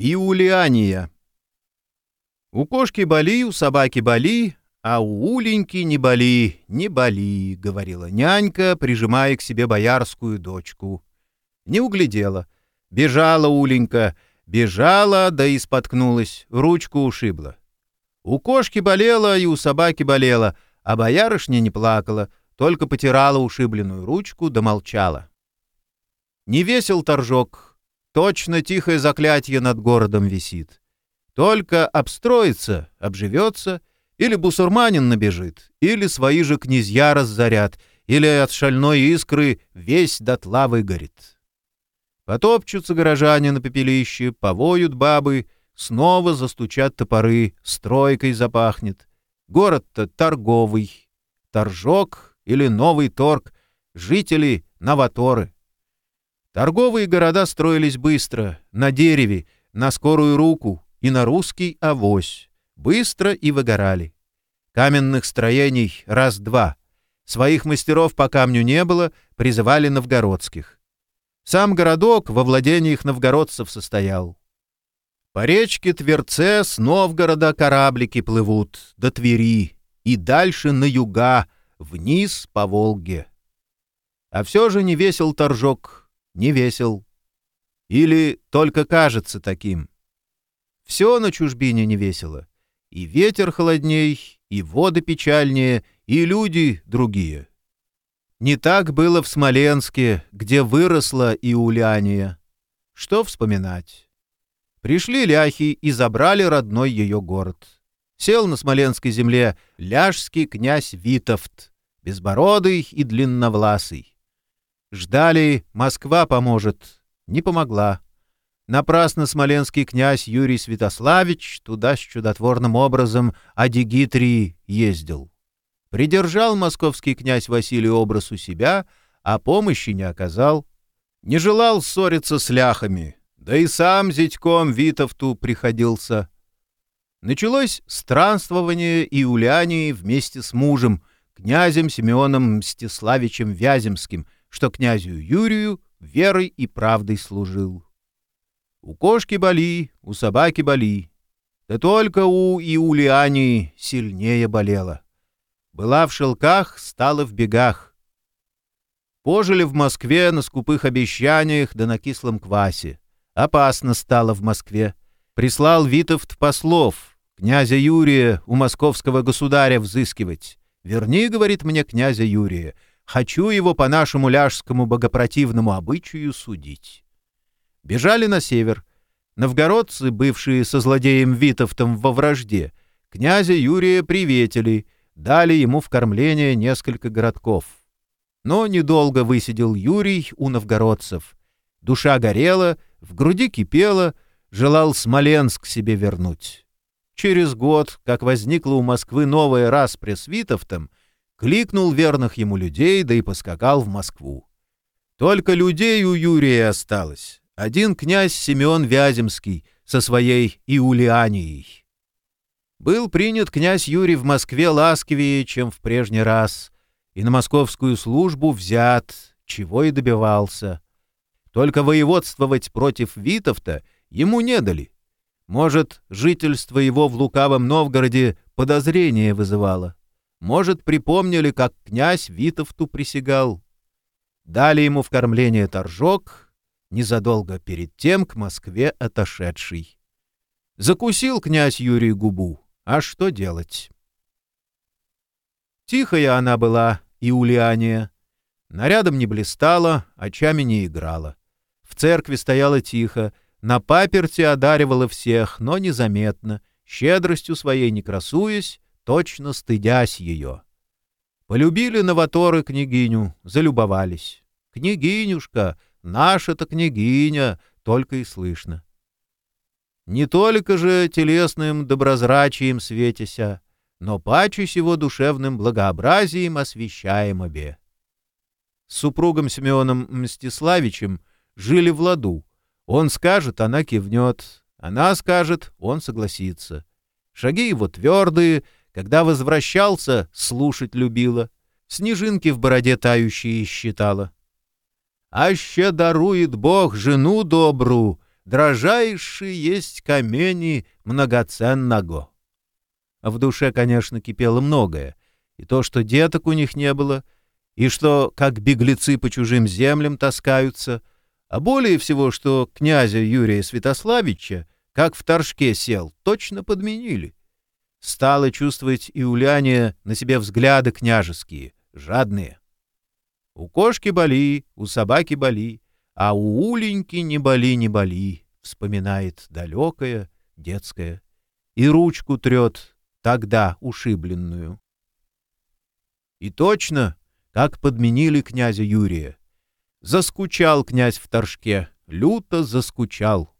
Иулиания. У кошки боли, у собаки боли, а у Уленьки не боли, не боли, — говорила нянька, прижимая к себе боярскую дочку. Не углядела. Бежала Уленька, бежала, да и споткнулась, ручку ушибла. У кошки болела и у собаки болела, а боярышня не плакала, только потирала ушибленную ручку да молчала. Не весел торжок, Точно тихое заклятие над городом висит. Только обстроится, обживется, или бусурманин набежит, или свои же князья разорят, или от шальной искры весь дотла выгорит. Потопчутся горожане на пепелище, повоют бабы, снова застучат топоры, стройкой запахнет. Город-то торговый, торжок или новый торг, жители — новаторы — Торговые города строились быстро, на дереве, на скорую руку и на русский авось. Быстро и выгорали. Каменных строений раз-два. Своих мастеров по камню не было, призывали новгородских. Сам городок во владениях новгородцев состоял. По речке Тверце с Новгорода кораблики плывут, до Твери, и дальше на юга, вниз по Волге. А все же не весел торжок, не весел. Или только кажется таким. Все на чужбине не весело. И ветер холодней, и воды печальнее, и люди другие. Не так было в Смоленске, где выросла Иуляния. Что вспоминать? Пришли ляхи и забрали родной ее город. Сел на смоленской земле ляжский князь Витовт, безбородый и длинновласый. Ждали, Москва поможет. Не помогла. Напрасно смоленский князь Юрий Святославич туда с чудотворным образом Адигитрии ездил. Придержал московский князь Василий образ у себя, а помощи не оказал. Не желал ссориться с ляхами, да и сам зятьком Витовту приходился. Началось странствование Иулянии вместе с мужем, князем Симеоном Мстиславичем Вяземским — что князю Юрию верой и правдой служил. У кошки боли, у собаки боли, да только у Иулиани сильнее болела. Была в шелках, стала в бегах. Пожили в Москве на скупых обещаниях да на кислом квасе. Опасно стало в Москве. Прислал Витовт послов, князя Юрия у московского государя взыскивать. «Верни, — говорит мне князя Юрия, — Хочу его по нашему ляжскому богопротивному обычаю судить. Бежали на север. Новгородцы, бывшие со злодеем Витовтом во вражде, князя Юрия приветили, дали ему в кормление несколько городков. Но недолго высидел Юрий у новгородцев. Душа горела, в груди кипела, желал Смоленск себе вернуть. Через год, как возникла у Москвы новая распря с Витовтом, кликнул верных ему людей, да и поскакал в Москву. Только людей у Юрия осталось. Один князь Семен Вяземский со своей Иулианией. Был принят князь Юрий в Москве ласковее, чем в прежний раз, и на московскую службу взят, чего и добивался. Только воеводствовать против Витовта ему не дали. Может, жительство его в лукавом Новгороде подозрение вызывало. Может, припомнили, как князь Витовту присягал. Дали ему в кормление торжок, незадолго перед тем к Москве отошедший. Закусил князь Юрий губу, а что делать? Тихая она была, Иулиания. Нарядом не блистала, очами не играла. В церкви стояла тихо, на паперти одаривала всех, но незаметно, щедростью своей не красуясь, точно стыдясь ее. Полюбили новаторы княгиню, залюбовались. «Княгинюшка, наша-то княгиня!» только и слышно. Не только же телесным доброзрачием светися, но паче сего душевным благообразием освещаем обе. С супругом Семеном Мстиславичем жили в ладу. Он скажет, она кивнет, она скажет, он согласится. Шаги его твердые — когда возвращался, слушать любила, снежинки в бороде тающие считала. «Аще дарует Бог жену добру, дрожайший есть камени многоценного. В душе, конечно, кипело многое. И то, что деток у них не было, и что, как беглецы по чужим землям таскаются, а более всего, что князя Юрия Святославича, как в торжке сел, точно подменили. Стало чувствовать и Уляне на себе взгляды княжеские, жадные. У кошки боли, у собаки боли, а у Уленьки не боли, не боли, вспоминает далекое, детское, и ручку трет, тогда ушибленную. И точно, как подменили князя Юрия. Заскучал князь в Торжке, люто заскучал.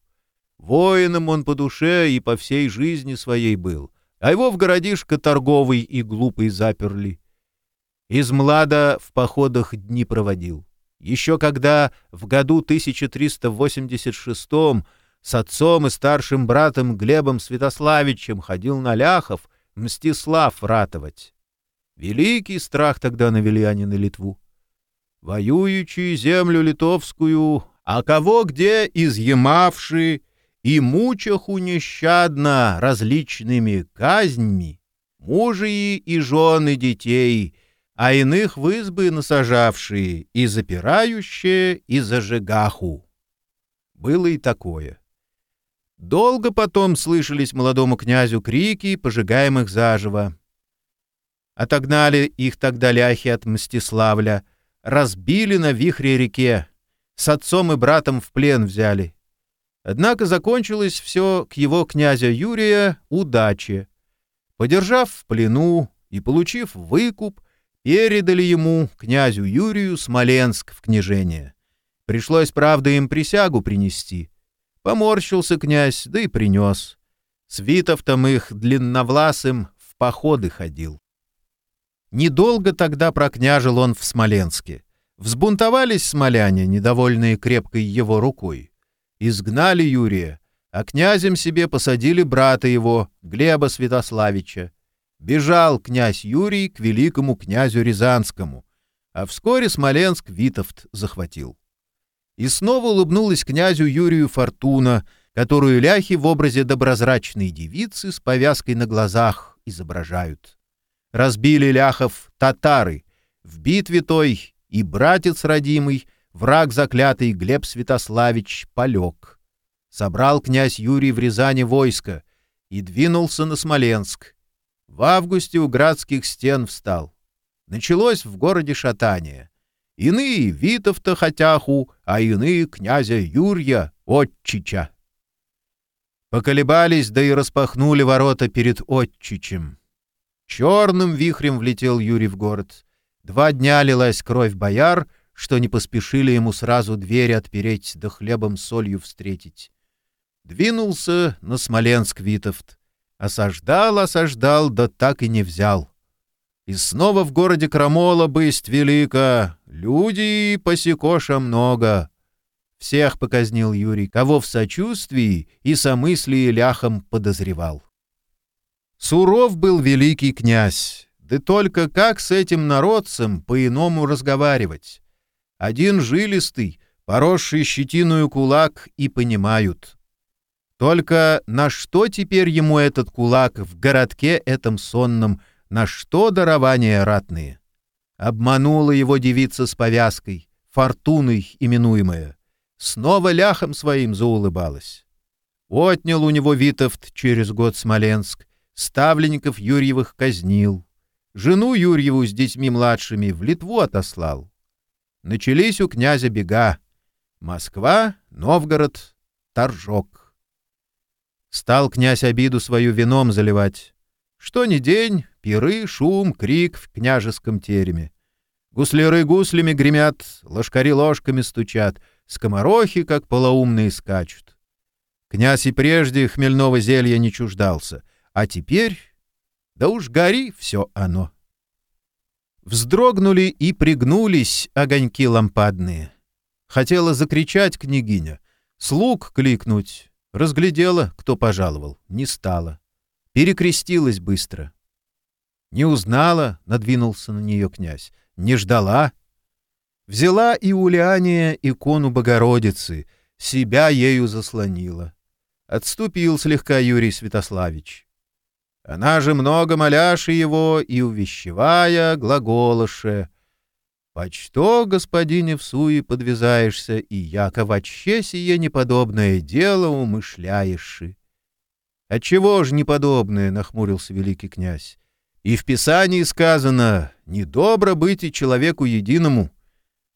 Воином он по душе и по всей жизни своей был, а его в городишко торговый и глупый заперли. Из млада в походах дни проводил. Еще когда в году 1386 с отцом и старшим братом Глебом Святославичем ходил на ляхов Мстислав ратовать. Великий страх тогда навели они на Литву. Воюючи землю литовскую, а кого где изъемавши и мучаху нещадно различными казнями, мужи и жены детей, а иных в избы насажавшие и запирающие, и зажигаху. Было и такое. Долго потом слышались молодому князю крики, пожигаемых заживо. Отогнали их тогда ляхи от Мстиславля, разбили на вихре реке, с отцом и братом в плен взяли. Однако закончилось все к его князя Юрия удаче. Подержав в плену и получив выкуп, передали ему, князю Юрию, Смоленск в княжение. Пришлось, правда, им присягу принести — Поморщился князь, да и принес. С Витовтом их длинновласым в походы ходил. Недолго тогда прокняжил он в Смоленске. Взбунтовались смоляне, недовольные крепкой его рукой. Изгнали Юрия, а князем себе посадили брата его, Глеба Святославича. Бежал князь Юрий к великому князю Рязанскому, а вскоре Смоленск Витовт захватил. И снова улыбнулась князю Юрию Фортуна, которую ляхи в образе доброзрачной девицы с повязкой на глазах изображают. Разбили ляхов татары. В битве той и братец родимый, враг заклятый Глеб Святославич, полег. Собрал князь Юрий в Рязани войско и двинулся на Смоленск. В августе у градских стен встал. Началось в городе шатание — Иные Витовта хотяху, а иные князя Юрия Отчича. Поколебались, да и распахнули ворота перед Отчичем. Черным вихрем влетел Юрий в город. Два дня лилась кровь бояр, что не поспешили ему сразу двери отпереть да хлебом солью встретить. Двинулся на Смоленск Витовт. Осаждал, осаждал, да так и не взял. И снова в городе Крамола бысть велика, люди посекоша много. Всех показнил Юрий, кого в сочувствии и somыслии ляхом подозревал. Суров был великий князь, да только как с этим народцем по-иному разговаривать? Один жилистый, поросший щетиную кулак, и понимают. Только на что теперь ему этот кулак в городке этом сонном на что дарования ратные? Обманула его девица с повязкой, фортуной именуемая. Снова ляхом своим заулыбалась. Отнял у него Витовт через год Смоленск, ставленников Юрьевых казнил. Жену Юрьеву с детьми младшими в Литву отослал. Начались у князя бега. Москва, Новгород, Торжок. Стал князь обиду свою вином заливать. Что ни день, пиры, шум, крик в княжеском тереме. Гусляры гуслями гремят, ложкари ложками стучат, скоморохи, как полоумные, скачут. Князь и прежде хмельного зелья не чуждался, а теперь... Да уж гори все оно. Вздрогнули и пригнулись огоньки лампадные. Хотела закричать княгиня, слуг кликнуть. Разглядела, кто пожаловал, не стала. Перекрестилась быстро. Не узнала, надвинулся на нее князь, не ждала. Взяла и Улиания икону Богородицы, себя ею заслонила. Отступил слегка Юрий Святославич. Она же много моляши его и увещевая глаголоше. «Почто, господине, в суе подвязаешься, и яко вообще сие неподобное дело умышляешь?» «Отчего ж неподобное?» — нахмурился великий князь. «И в Писании сказано, недобро быть и человеку единому.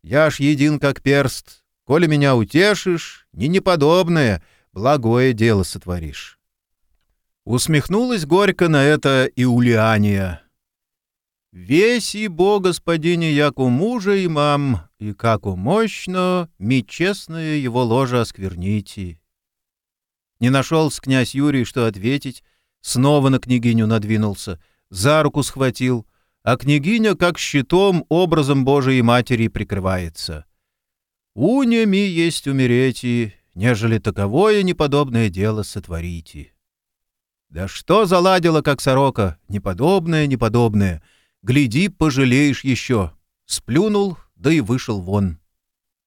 Я ж един как перст, коли меня утешишь, не неподобное, благое дело сотворишь». Усмехнулась горько на это и Улиания. «Весь ибо, господине, яку мужа и мам, и како мощно, ми честное его ложе оскверните». Не нашелся князь Юрий, что ответить, снова на княгиню надвинулся, за руку схватил, а княгиня, как щитом, образом Божией Матери прикрывается. «Уня ми есть умереть, и, нежели таковое неподобное дело сотворите». Да что заладила, как сорока, неподобное, неподобное. Гляди, пожалеешь еще. Сплюнул, да и вышел вон.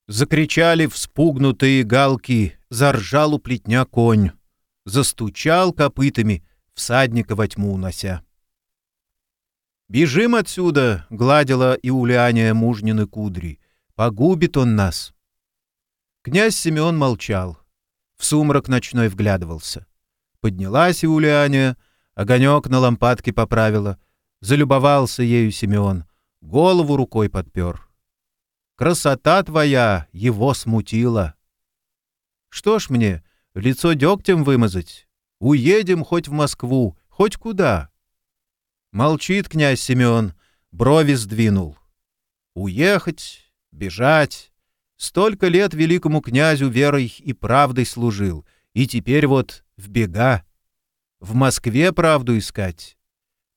Закричали вспугнутые галки, заржал у плетня конь. Застучал копытами, всадника во тьму унося. «Бежим отсюда!» — гладила и Иуляния мужнины кудри. «Погубит он нас!» Князь Симеон молчал. В сумрак ночной вглядывался. Поднялась Иуляния, огонек на лампадке поправила. Залюбовался ею Симеон, голову рукой подпер. Красота твоя его смутила. Что ж мне, лицо дегтем вымазать? Уедем хоть в Москву, хоть куда. Молчит князь Семен, брови сдвинул. Уехать, бежать. Столько лет великому князю верой и правдой служил, и теперь вот в бега. В Москве правду искать.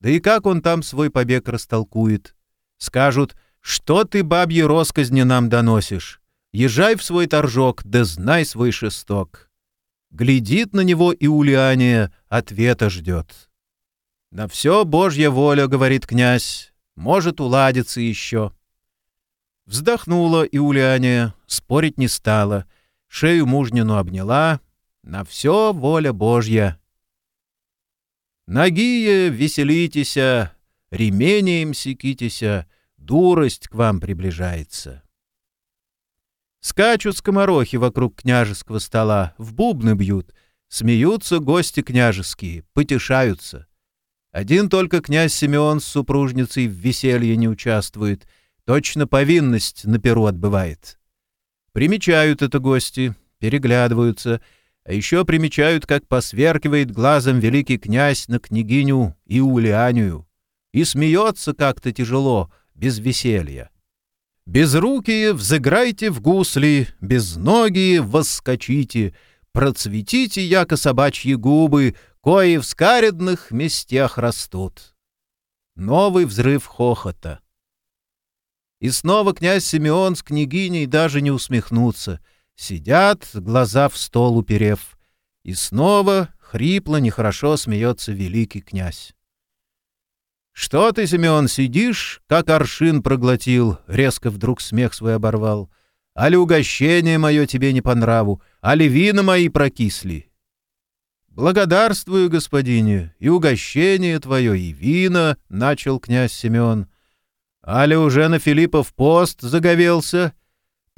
Да и как он там свой побег растолкует? Скажут, что ты, бабьи росказни, нам доносишь? Езжай в свой торжок, да знай свой шесток. Глядит на него и Улиания, ответа ждет. «На все Божья воля», — говорит князь, — «может уладиться еще». Вздохнула Иуляния, спорить не стала, шею мужнину обняла, на все воля Божья. Нагие веселитеся, ремением секитеся, дурость к вам приближается. Скачут скоморохи вокруг княжеского стола, в бубны бьют, смеются гости княжеские, потешаются. Один только князь Симеон с супружницей в веселье не участвует, точно повинность на перу отбывает. Примечают это гости, переглядываются — а еще примечают, как посверкивает глазом великий князь на княгиню Иулианию и смеется как-то тяжело, без веселья. Безрукие взыграйте в гусли, безногие воскочите, процветите, яко собачьи губы, кои в скаредных местях растут. Новый взрыв хохота. И снова князь Симеон с княгиней даже не усмехнутся — Сидят, глаза в стол уперев. И снова хрипло, нехорошо смеется великий князь. «Что ты, Семен, сидишь, как аршин проглотил?» — резко вдруг смех свой оборвал. «Али угощение мое тебе не по нраву, али вина мои прокисли?» «Благодарствую, господине, и угощение твое, и вина», — начал князь Семен. «Али уже на Филиппов пост заговелся?»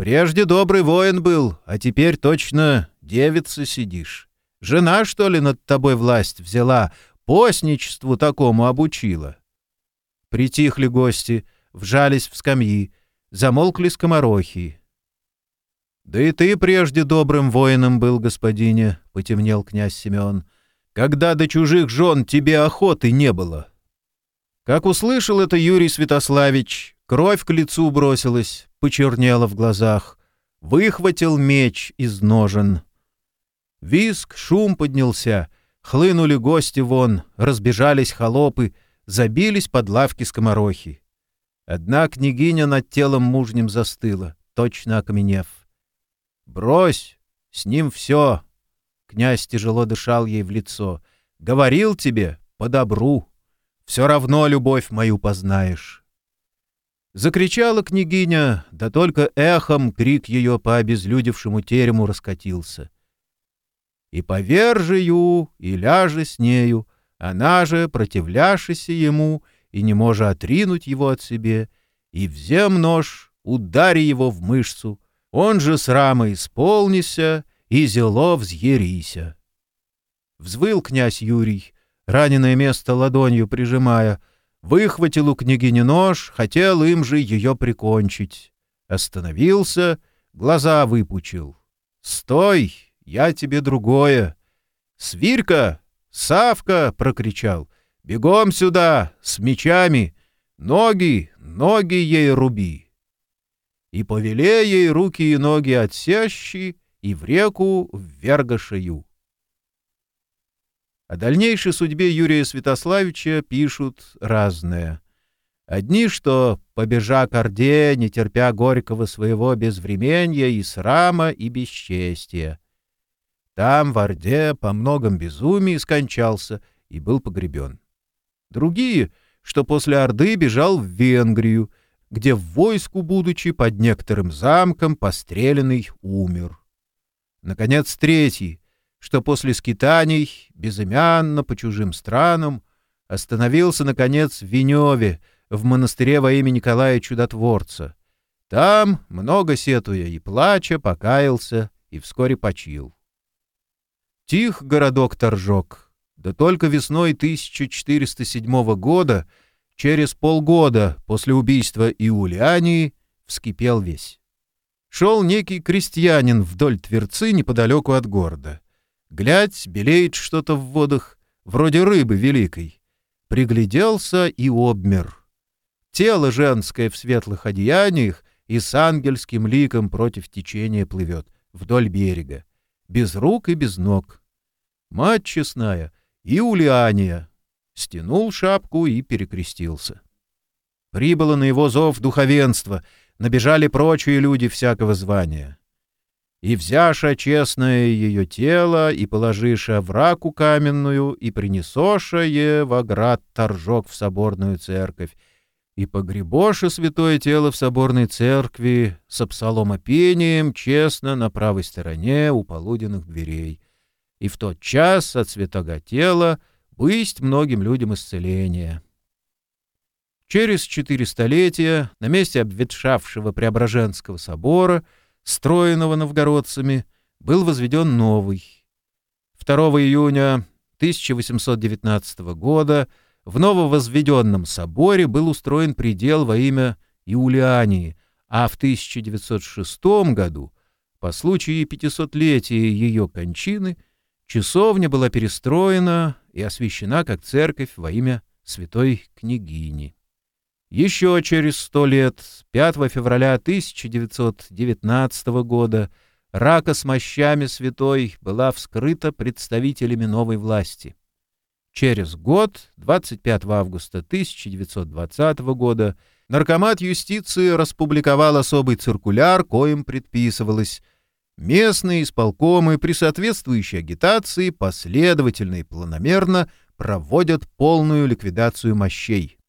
Прежде добрый воин был, а теперь точно девица сидишь. Жена, что ли, над тобой власть взяла, постничеству такому обучила?» Притихли гости, вжались в скамьи, замолкли скоморохи. «Да и ты прежде добрым воином был, господине», — потемнел князь Семен, «когда до чужих жен тебе охоты не было». Как услышал это Юрий Святославич, кровь к лицу бросилась, почернело в глазах, выхватил меч из ножен. Виск, шум поднялся, хлынули гости вон, разбежались холопы, забились под лавки скоморохи. Одна княгиня над телом мужним застыла, точно окаменев. «Брось! С ним все!» Князь тяжело дышал ей в лицо. «Говорил тебе, по добру. Все равно любовь мою познаешь». Закричала княгиня, да только эхом крик ее по обезлюдевшему терему раскатился. И повержию, и ляже с нею, она же, противляшися ему, и не може отринуть его от себе, и взем нож, удари его в мышцу, он же с рамой исполнися, и зело взъерися. Взвыл князь Юрий, раненое место ладонью прижимая, выхватил у княгини нож, хотел им же ее прикончить. Остановился, глаза выпучил. «Стой! Я тебе другое!» «Свирка! Савка!» — прокричал. «Бегом сюда! С мечами! Ноги, ноги ей руби!» И повеле ей руки и ноги отсящи, и в реку ввергашею. О дальнейшей судьбе Юрия Святославича пишут разное. Одни, что, побежа к Орде, не терпя горького своего безвременья и срама, и бесчестия. Там, в Орде, по многом безумии скончался и был погребен. Другие, что после Орды бежал в Венгрию, где в войску, будучи под некоторым замком, постреленный умер. Наконец, третий, что после скитаний, безымянно по чужим странам, остановился, наконец, в Веневе, в монастыре во имя Николая Чудотворца. Там, много сетуя и плача, покаялся и вскоре почил. Тих городок Торжок, да только весной 1407 года, через полгода после убийства Иулиании, вскипел весь. Шел некий крестьянин вдоль Тверцы неподалеку от города. Глядь, белеет что-то в водах, вроде рыбы великой. Пригляделся и обмер. Тело женское в светлых одеяниях и с ангельским ликом против течения плывет вдоль берега, без рук и без ног. Мать честная, Иулиания, стянул шапку и перекрестился. Прибыло на его зов духовенство, набежали прочие люди всякого звания и взяша честное ее тело, и положиша в раку каменную, и принесоша е в оград торжок в соборную церковь, и погребоша святое тело в соборной церкви с псаломопением честно на правой стороне у полуденных дверей. И в тот час от святого тела бысть многим людям исцеления. Через четыре столетия на месте обветшавшего Преображенского собора — строенного новгородцами, был возведен новый. 2 июня 1819 года в нововозведенном соборе был устроен предел во имя Иулиании, а в 1906 году, по случаю 500-летия ее кончины, часовня была перестроена и освящена как церковь во имя святой княгини. Еще через сто лет, 5 февраля 1919 года, рака с мощами святой была вскрыта представителями новой власти. Через год, 25 августа 1920 года, Наркомат юстиции распубликовал особый циркуляр, коим предписывалось местные исполкомы при соответствующей агитации последовательно и планомерно проводят полную ликвидацию мощей.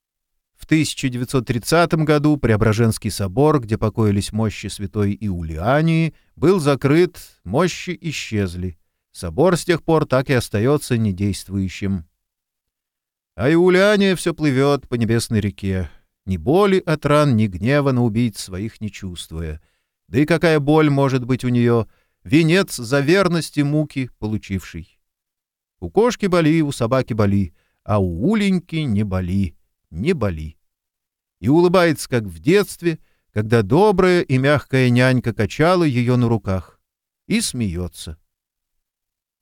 В 1930 году Преображенский собор, где покоились мощи святой Иулиании, был закрыт, мощи исчезли. Собор с тех пор так и остается недействующим. А Иулиания все плывет по небесной реке, ни боли от ран, ни гнева на убийц своих не чувствуя. Да и какая боль может быть у нее, венец за верность и муки получивший. У кошки боли, у собаки боли, а у Уленьки не боли не боли. И улыбается, как в детстве, когда добрая и мягкая нянька качала ее на руках, и смеется.